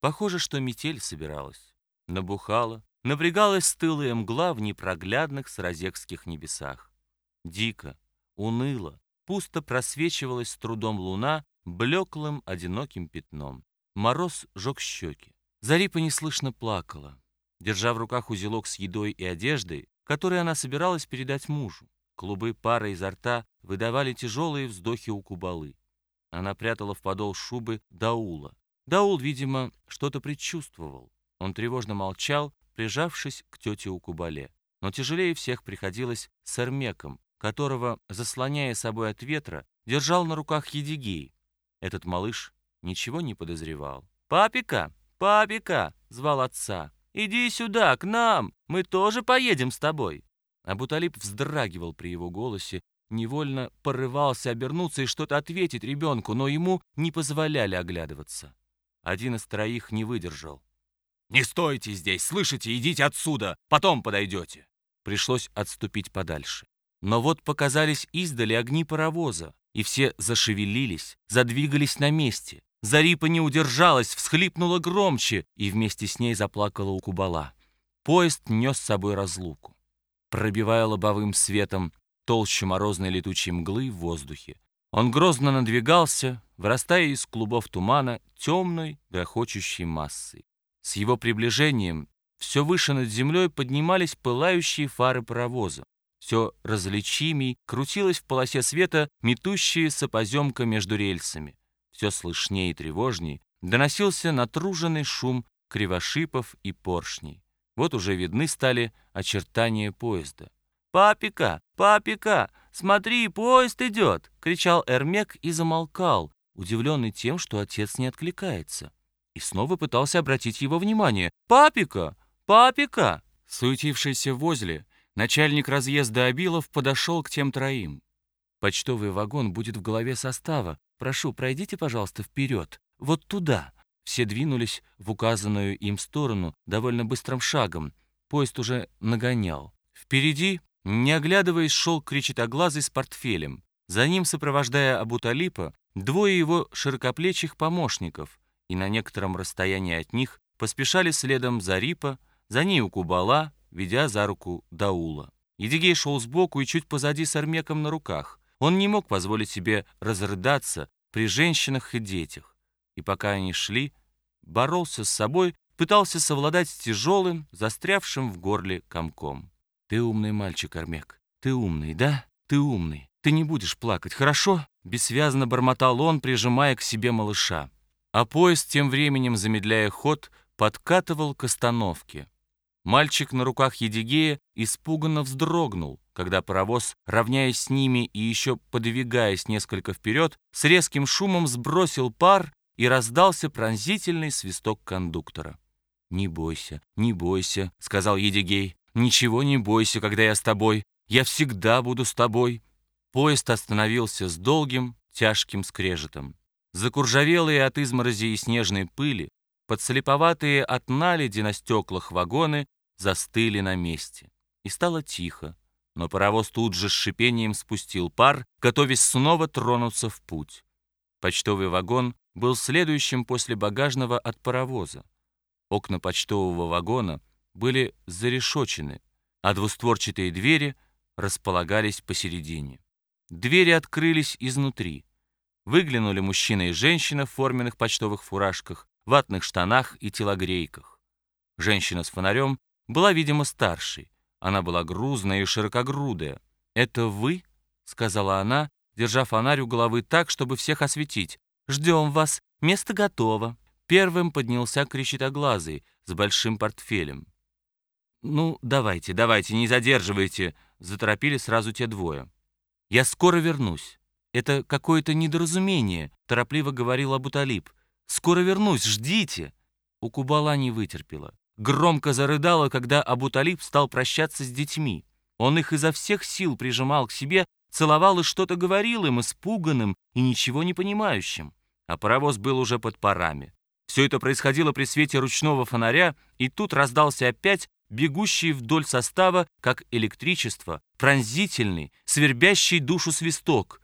Похоже, что метель собиралась. Набухала, напрягалась стылая мгла в непроглядных саразекских небесах. Дико, уныло, пусто просвечивалась с трудом луна блеклым одиноким пятном. Мороз жег щеки. Зарипа неслышно плакала, держа в руках узелок с едой и одеждой, который она собиралась передать мужу. Клубы пара изо рта выдавали тяжелые вздохи у кубалы. Она прятала в подол шубы Даула. Даул, видимо, что-то предчувствовал. Он тревожно молчал, прижавшись к тете у кубале. Но тяжелее всех приходилось с Эрмеком, которого, заслоняя собой от ветра, держал на руках Едигей. Этот малыш ничего не подозревал. «Папика! Папика!» — звал отца. «Иди сюда, к нам! Мы тоже поедем с тобой!» Абуталип вздрагивал при его голосе, невольно порывался обернуться и что-то ответить ребенку, но ему не позволяли оглядываться. Один из троих не выдержал. «Не стойте здесь, слышите? Идите отсюда, потом подойдете!» Пришлось отступить подальше. Но вот показались издали огни паровоза, и все зашевелились, задвигались на месте. Зарипа не удержалась, всхлипнула громче, и вместе с ней заплакала у кубала. Поезд нес с собой разлуку, пробивая лобовым светом толще морозной летучей мглы в воздухе. Он грозно надвигался, вырастая из клубов тумана темной, грохочущей массой. С его приближением все выше над землей поднимались пылающие фары паровоза. Все различимей крутилось в полосе света метущаяся поземка между рельсами все слышнее и тревожней, доносился натруженный шум кривошипов и поршней. Вот уже видны стали очертания поезда. «Папика! Папика! Смотри, поезд идет!» — кричал Эрмек и замолкал, удивленный тем, что отец не откликается. И снова пытался обратить его внимание. «Папика! Папика!» Суетившийся возле, начальник разъезда Абилов подошел к тем троим. Почтовый вагон будет в голове состава, Прошу, пройдите, пожалуйста, вперед, вот туда». Все двинулись в указанную им сторону довольно быстрым шагом. Поезд уже нагонял. Впереди, не оглядываясь, шел кричитоглазый с портфелем. За ним, сопровождая Абуталипа, двое его широкоплечих помощников, и на некотором расстоянии от них поспешали следом Зарипа, за ней Укубала, ведя за руку Даула. Едигей шел сбоку и чуть позади с Армеком на руках. Он не мог позволить себе разрыдаться при женщинах и детях. И пока они шли, боролся с собой, пытался совладать с тяжелым, застрявшим в горле комком. «Ты умный мальчик, Армек. Ты умный, да? Ты умный. Ты не будешь плакать, хорошо?» Бессвязно бормотал он, прижимая к себе малыша. А поезд, тем временем замедляя ход, подкатывал к остановке. Мальчик на руках Едигея испуганно вздрогнул, когда паровоз, равняясь с ними и еще подвигаясь несколько вперед, с резким шумом сбросил пар и раздался пронзительный свисток кондуктора. «Не бойся, не бойся», — сказал Едигей. «Ничего не бойся, когда я с тобой. Я всегда буду с тобой». Поезд остановился с долгим, тяжким скрежетом. Закуржавелые от изморози и снежной пыли, Подслеповатые от наледи на стеклах вагоны застыли на месте. И стало тихо, но паровоз тут же с шипением спустил пар, готовясь снова тронуться в путь. Почтовый вагон был следующим после багажного от паровоза. Окна почтового вагона были зарешочены, а двустворчатые двери располагались посередине. Двери открылись изнутри. Выглянули мужчина и женщина в форменных почтовых фуражках, ватных штанах и телогрейках. Женщина с фонарем была, видимо, старшей. Она была грузная и широкогрудая. «Это вы?» — сказала она, держа фонарь у головы так, чтобы всех осветить. «Ждем вас. Место готово». Первым поднялся кричитоглазый с большим портфелем. «Ну, давайте, давайте, не задерживайте», — заторопили сразу те двое. «Я скоро вернусь. Это какое-то недоразумение», — торопливо говорил Абуталиб. Скоро вернусь, ждите!» У Кубала не вытерпела. Громко зарыдала, когда Абуталиб стал прощаться с детьми. Он их изо всех сил прижимал к себе, целовал и что-то говорил им, испуганным и ничего не понимающим. А паровоз был уже под парами. Все это происходило при свете ручного фонаря, и тут раздался опять бегущий вдоль состава, как электричество, пронзительный, свербящий душу свисток.